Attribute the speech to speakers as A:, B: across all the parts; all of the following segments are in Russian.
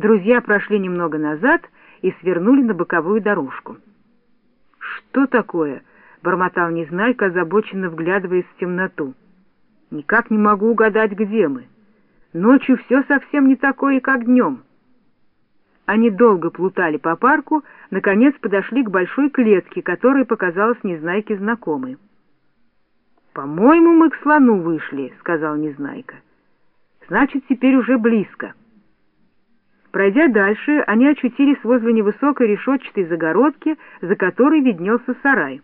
A: Друзья прошли немного назад и свернули на боковую дорожку. «Что такое?» — бормотал Незнайка, озабоченно вглядываясь в темноту. «Никак не могу угадать, где мы. Ночью все совсем не такое, как днем». Они долго плутали по парку, наконец подошли к большой клетке, которая показалась Незнайке знакомой. «По-моему, мы к слону вышли», — сказал Незнайка. «Значит, теперь уже близко». Пройдя дальше, они очутились возле невысокой решетчатой загородки, за которой виднелся сарай.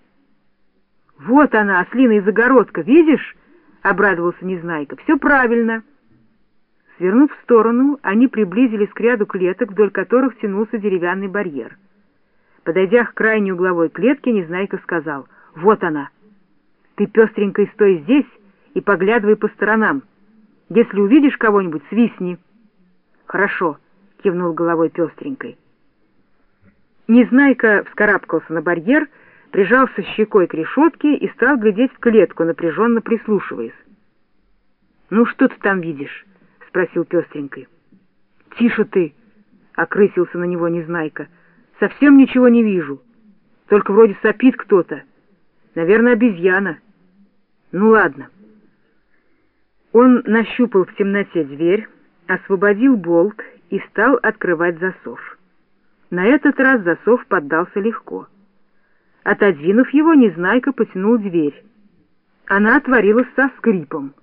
A: «Вот она, ослиная загородка, видишь?» — обрадовался Незнайка. «Все правильно». Свернув в сторону, они приблизились к ряду клеток, вдоль которых тянулся деревянный барьер. Подойдя к крайней угловой клетке, Незнайка сказал, «Вот она! Ты, пестренькой, стой здесь и поглядывай по сторонам. Если увидишь кого-нибудь, свистни». «Хорошо», — кивнул головой пестренькой. Незнайка вскарабкался на барьер, прижался щекой к решетке и стал глядеть в клетку, напряженно прислушиваясь. «Ну что ты там видишь?» спросил пестренькой. «Тише ты!» — окрысился на него Незнайка. «Совсем ничего не вижу. Только вроде сопит кто-то. Наверное, обезьяна. Ну ладно». Он нащупал в темноте дверь, освободил болт и стал открывать засов. На этот раз засов поддался легко. Отодвинув его, Незнайка потянул дверь. Она отворилась со скрипом.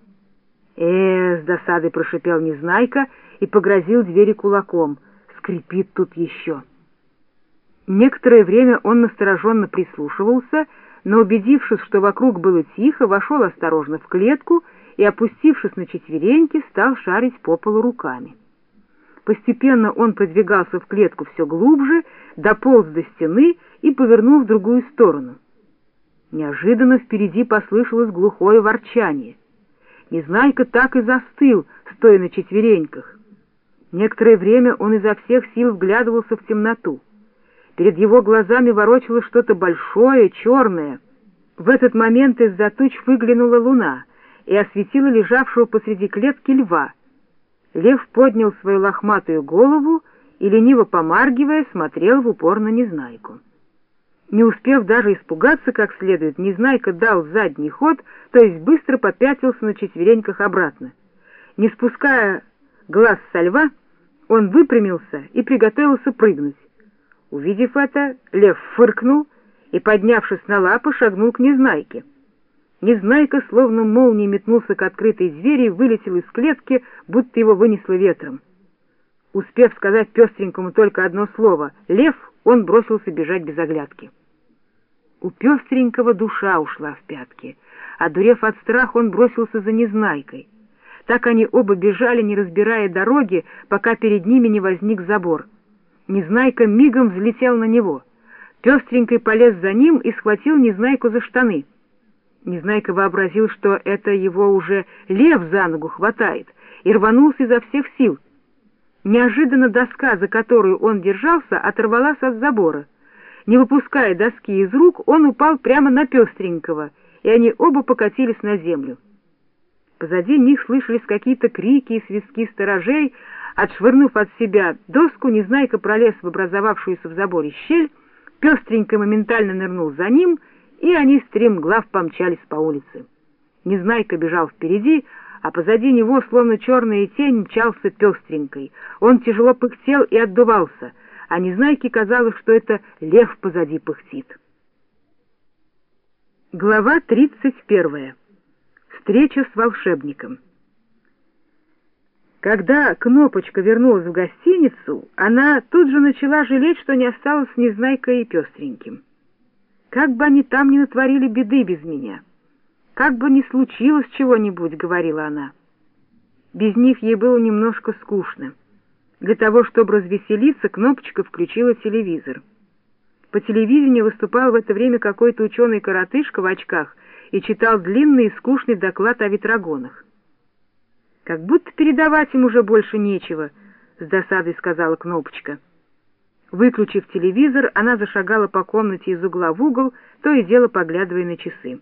A: «Э, — с досадой прошипел Незнайка и погрозил двери кулаком. Скрипит тут еще. Некоторое время он настороженно прислушивался, но, убедившись, что вокруг было тихо, вошел осторожно в клетку и, опустившись на четвереньки, стал шарить по полу руками. Постепенно он подвигался в клетку все глубже, дополз до стены и повернул в другую сторону. Неожиданно впереди послышалось глухое ворчание — Незнайка так и застыл, стоя на четвереньках. Некоторое время он изо всех сил вглядывался в темноту. Перед его глазами ворочалось что-то большое, черное. В этот момент из-за туч выглянула луна и осветила лежавшего посреди клетки льва. Лев поднял свою лохматую голову и, лениво помаргивая, смотрел в упор на Незнайку. Не успев даже испугаться как следует, Незнайка дал задний ход, то есть быстро попятился на четвереньках обратно. Не спуская глаз со льва, он выпрямился и приготовился прыгнуть. Увидев это, лев фыркнул и, поднявшись на лапы, шагнул к Незнайке. Незнайка, словно молнией, метнулся к открытой двери и вылетел из клетки, будто его вынесло ветром. Успев сказать пестренькому только одно слово «Лев», он бросился бежать без оглядки. У пестренького душа ушла в пятки. Одурев от страха, он бросился за Незнайкой. Так они оба бежали, не разбирая дороги, пока перед ними не возник забор. Незнайка мигом взлетел на него. Пестренький полез за ним и схватил Незнайку за штаны. Незнайка вообразил, что это его уже лев за ногу хватает, и рванулся изо всех сил. Неожиданно доска, за которую он держался, оторвалась от забора. Не выпуская доски из рук, он упал прямо на пестренького, и они оба покатились на землю. Позади них слышались какие-то крики и свистки сторожей. Отшвырнув от себя доску, Незнайка пролез в образовавшуюся в заборе щель, пестренько моментально нырнул за ним, и они стремглав помчались по улице. Незнайка бежал впереди, а позади него, словно черная тень, мчался пестренькой. Он тяжело пыхтел и отдувался — а Незнайке казалось, что это лев позади пыхтит. Глава 31. Встреча с волшебником. Когда Кнопочка вернулась в гостиницу, она тут же начала жалеть, что не осталась с Незнайкой и Пестреньким. «Как бы они там не натворили беды без меня! Как бы ни случилось чего-нибудь!» — говорила она. Без них ей было немножко скучно. Для того, чтобы развеселиться, Кнопочка включила телевизор. По телевидению выступал в это время какой-то ученый-коротышка в очках и читал длинный и скучный доклад о ветрогонах. «Как будто передавать им уже больше нечего», — с досадой сказала Кнопочка. Выключив телевизор, она зашагала по комнате из угла в угол, то и дело поглядывая на часы.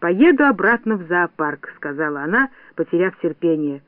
A: «Поеду обратно в зоопарк», — сказала она, потеряв терпение.